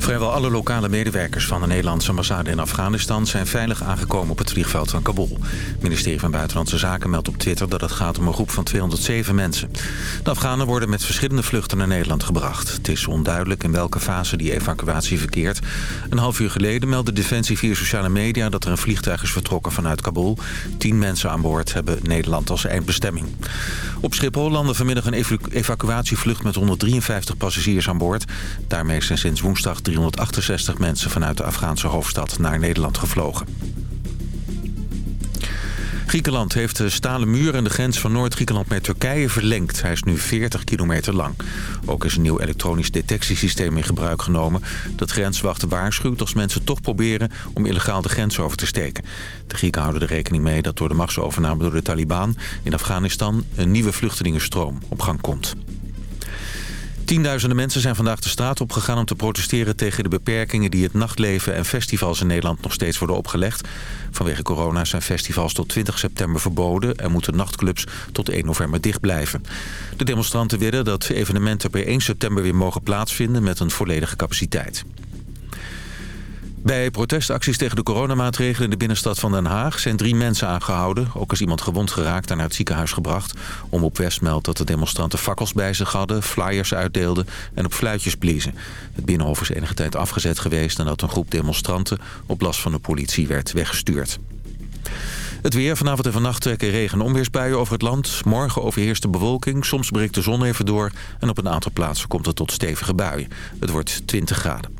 Vrijwel alle lokale medewerkers van de Nederlandse ambassade in Afghanistan... zijn veilig aangekomen op het vliegveld van Kabul. Het ministerie van Buitenlandse Zaken meldt op Twitter... dat het gaat om een groep van 207 mensen. De Afghanen worden met verschillende vluchten naar Nederland gebracht. Het is onduidelijk in welke fase die evacuatie verkeert. Een half uur geleden meldde Defensie via sociale media... dat er een vliegtuig is vertrokken vanuit Kabul. Tien mensen aan boord hebben Nederland als eindbestemming. Op Schiphol landen vanmiddag een evacuatievlucht met 153 passagiers aan boord. Daarmee zijn sinds woensdag 368 mensen vanuit de Afghaanse hoofdstad naar Nederland gevlogen. Griekenland heeft de stalen muur en de grens van Noord-Griekenland met Turkije verlengd. Hij is nu 40 kilometer lang. Ook is een nieuw elektronisch detectiesysteem in gebruik genomen. Dat grenswachten waarschuwt als mensen toch proberen om illegaal de grens over te steken. De Grieken houden er rekening mee dat door de machtsovername door de Taliban in Afghanistan een nieuwe vluchtelingenstroom op gang komt. Tienduizenden mensen zijn vandaag de straat opgegaan om te protesteren tegen de beperkingen die het nachtleven en festivals in Nederland nog steeds worden opgelegd. Vanwege corona zijn festivals tot 20 september verboden en moeten nachtclubs tot 1 november dicht blijven. De demonstranten willen dat evenementen per 1 september weer mogen plaatsvinden met een volledige capaciteit. Bij protestacties tegen de coronamaatregelen in de binnenstad van Den Haag... zijn drie mensen aangehouden. Ook is iemand gewond geraakt en naar het ziekenhuis gebracht. Omroep West meldt dat de demonstranten fakkels bij zich hadden... flyers uitdeelden en op fluitjes bliezen. Het Binnenhof is enige tijd afgezet geweest... nadat een groep demonstranten op last van de politie werd weggestuurd. Het weer. Vanavond en vannacht trekken regen- en onweersbuien over het land. Morgen overheerst de bewolking. Soms breekt de zon even door. En op een aantal plaatsen komt het tot stevige buien. Het wordt 20 graden.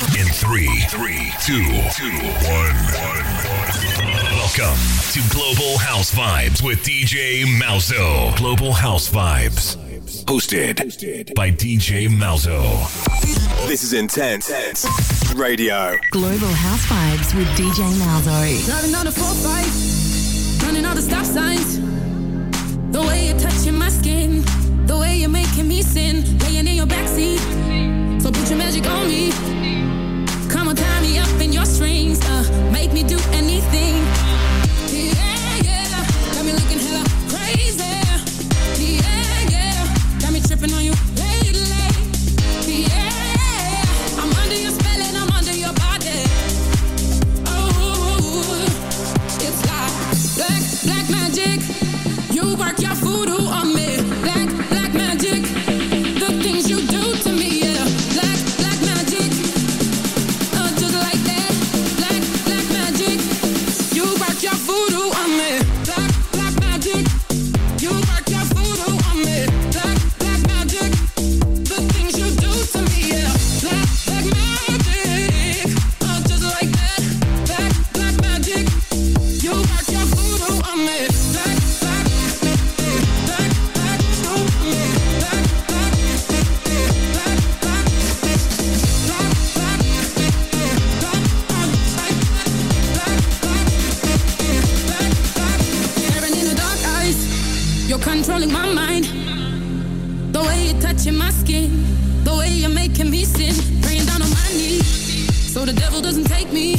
In three, three, two, two, one, one. Welcome to Global House Vibes with DJ Malzo. Global House Vibes. Hosted by DJ Malzo. This is Intense Radio. Global House Vibes with DJ Malzo. Driving on the 4-5, running all the stop signs. The way you're touching my skin, the way you're making me sin, laying in your backseat. So put your magic on me. In your strings, uh, make me do anything. Yeah, yeah, got me looking hella crazy. The devil doesn't take me.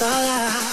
sola.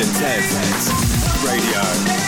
Intense Radio.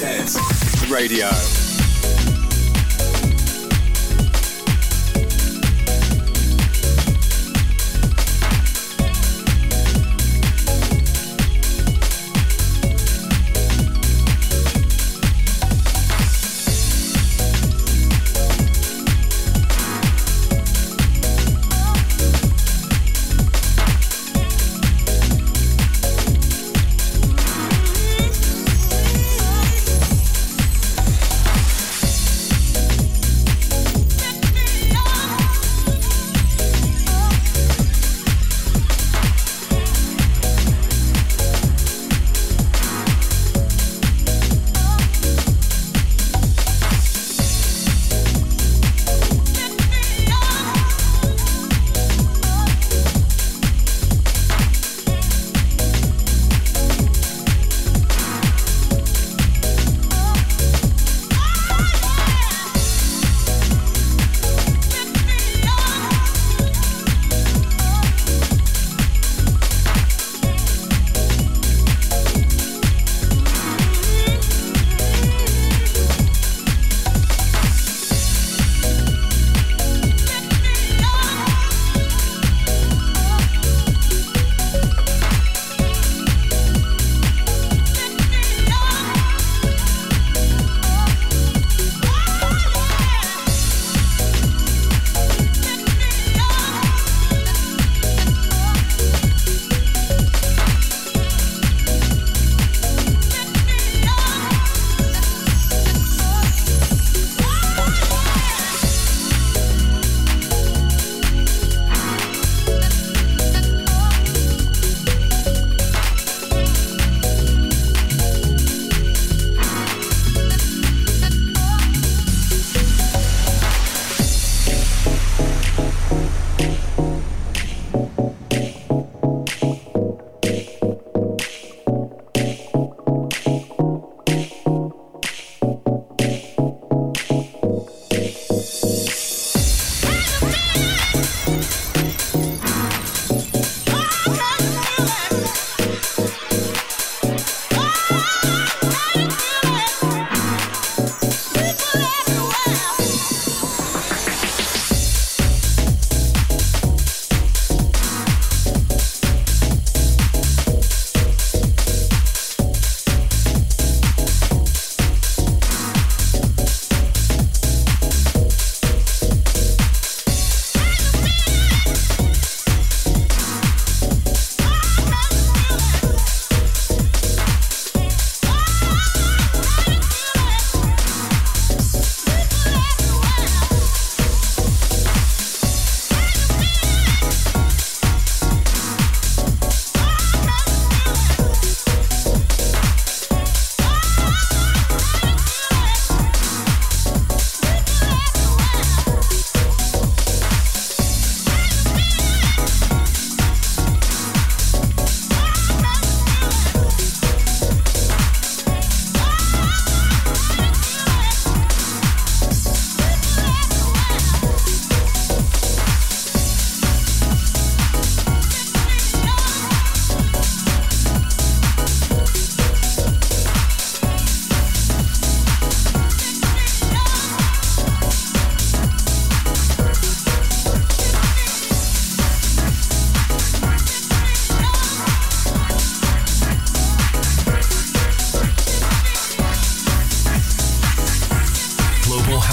Intense Radio.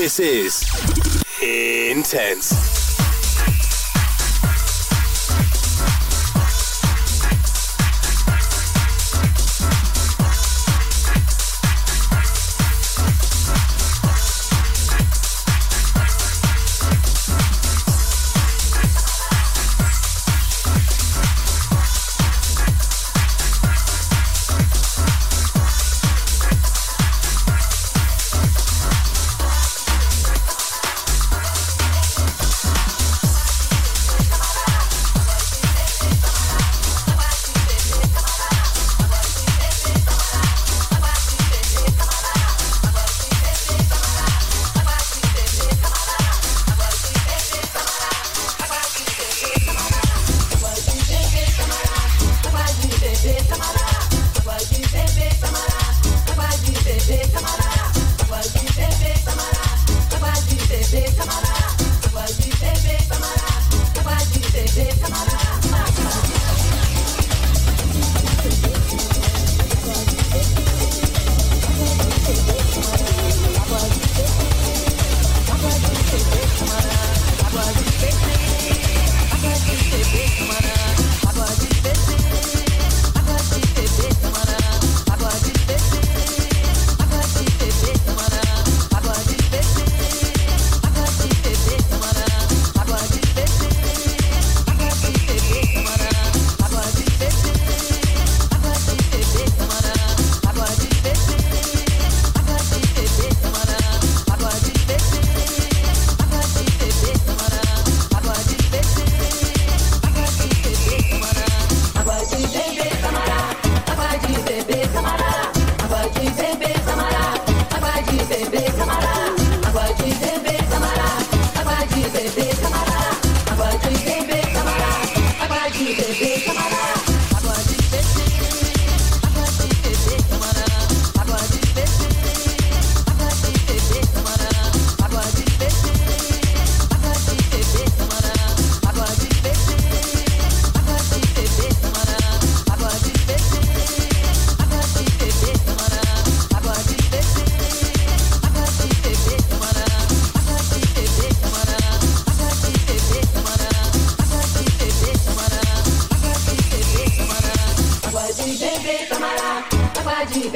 This is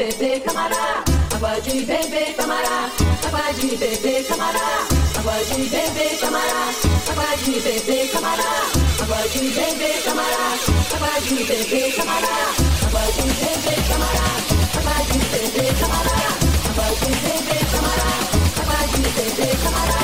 beber camará, água de beber camará, água de beber camará, água de beber camará, água de beber camará, água de beber camará, água de beber camará, água de beber camará, água de beber camará, água de beber camará, água de beber camará.